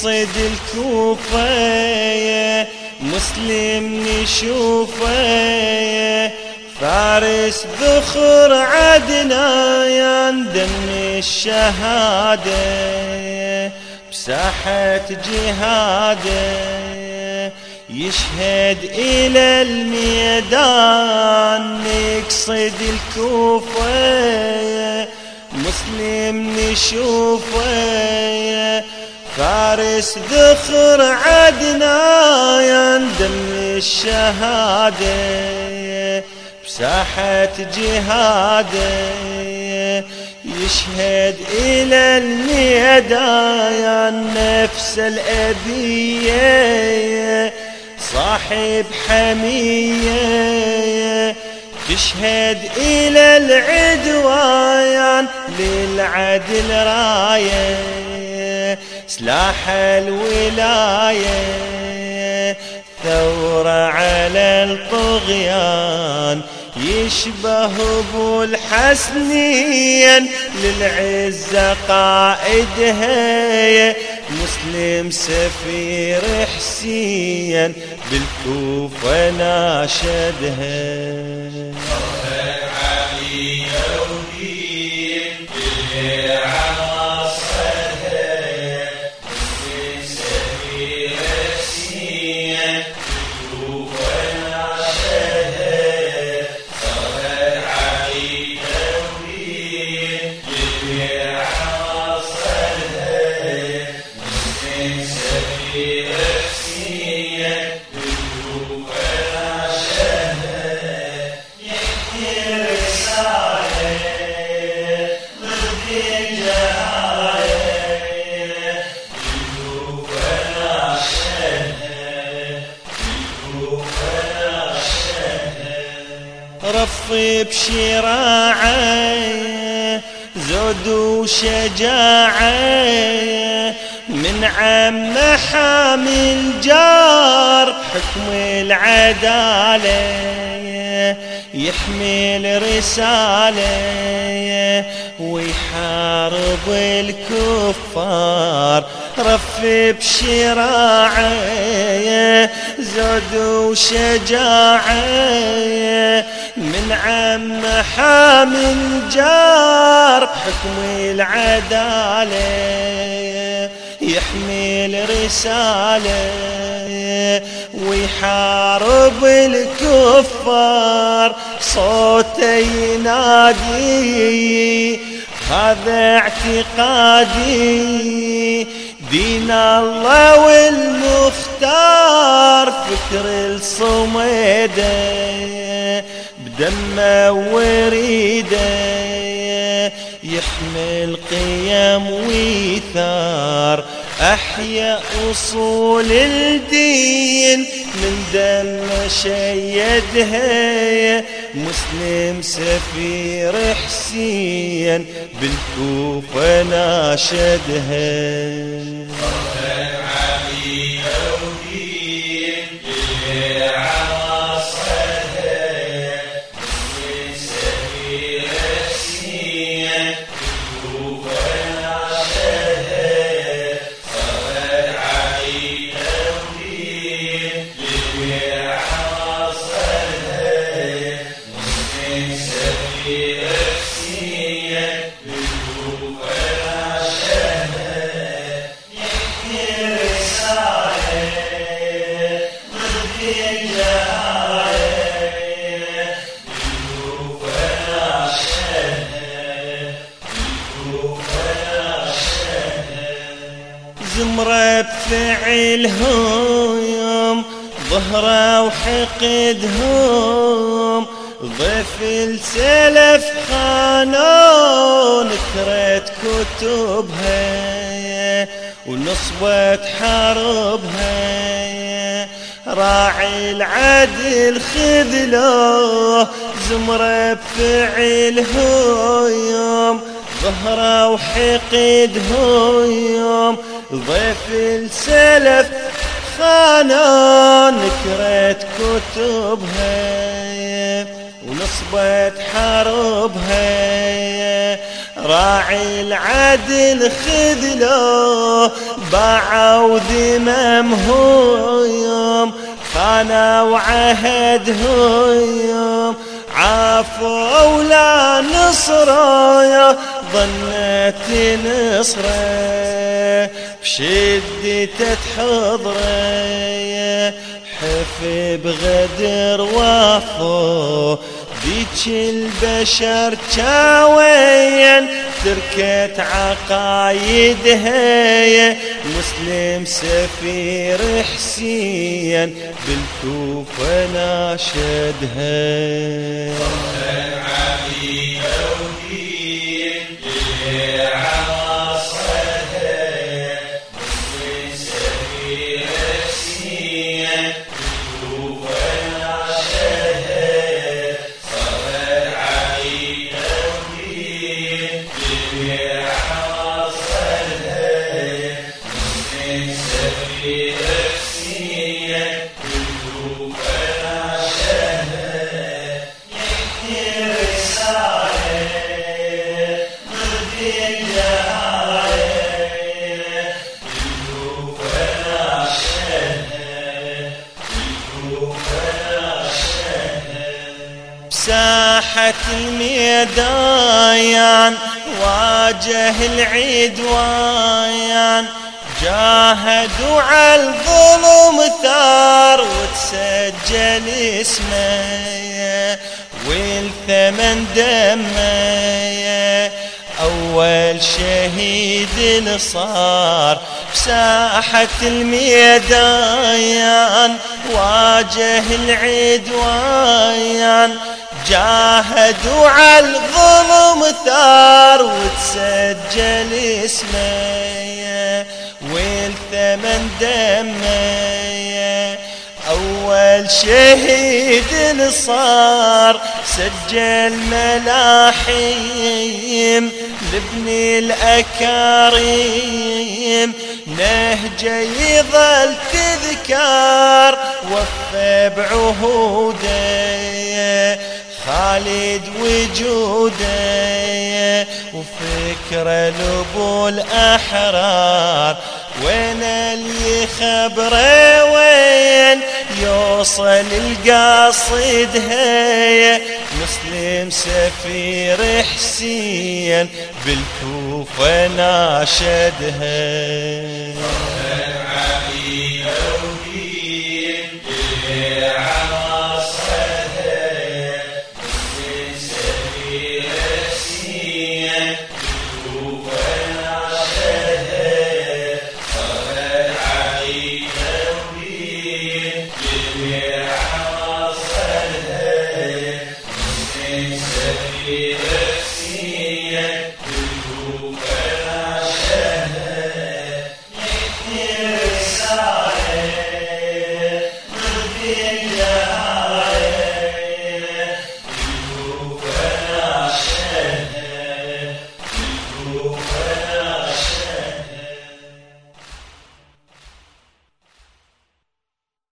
نقصد الكوفة مسلم نشوفه فارس ذخر عدنا يندم الشهادة بساحة جهادة يشهد إلى الميدان نقصد الكوفة مسلم نشوفه فارس ذخر عدنا يندم الشهادة بساحة جهادة. يشهد إلى الميدان نفس الأبية. صاحب حمية. تشهد إلى العدوان للعدل راية. سلاح الولاية ثورة على الطغيان يشبه أبو الحسنين للعزة قائدها مسلم سفير حسين بالكوفة ناشدها. رفي بشراعه زود وشجاعه. من عم حامل جار حكم العدالة. يحمل رسالة ويحارب الكفار. رف بشراعه زود وشجاعه. من عم حامل جار بحكم العدالة يحمل رسالة ويحارب الكفار. صوته ينادي هذا اعتقادي. دين الله والمختار فكر الصميده وريده يحمل قيم ويثار. أحيا أصول الدين من دم شيدها مسلم سفير حسين بالكوفة ناشدها زمرة بفعلهم ظهرة وحقدهم ضيف السلف خانوا نكرت كتبها ونصبت حربها راعي العدل خذله زمرة بفعلهم ظهره وحقدهم ضيف السلف خانا نكرت كتبها ونصبت حربها. راعي العدل خذله باعوا ذممهم خانوا عهدهم عافوا ولا نصره يا ظنت نصره بشدته تحضره حف بغدر وافو. ذيك البشر كاوين تركت عقايدها مسلم سفير حسين بالكوفة ناشدها ساحة الميدان واجه العدوان. جاهدوا على الظلم ثار وتسجل اسمه والثمن دمه. أول شهيد صار بساحة الميدان واجه العدوان. جاهدوا على الظلم ثار وتسجل اسمه والثمن دمه. أول شهيد صار سجل ملاحيم لابن الأكاريم. نهجه يظل تذكار وفى بعهوده. خالد وجوده وفكره لبو الأحرار. وين اللي خبره؟ وين يوصل القاصد؟ هي مسلم سفير حسين بالكوفة ناشدها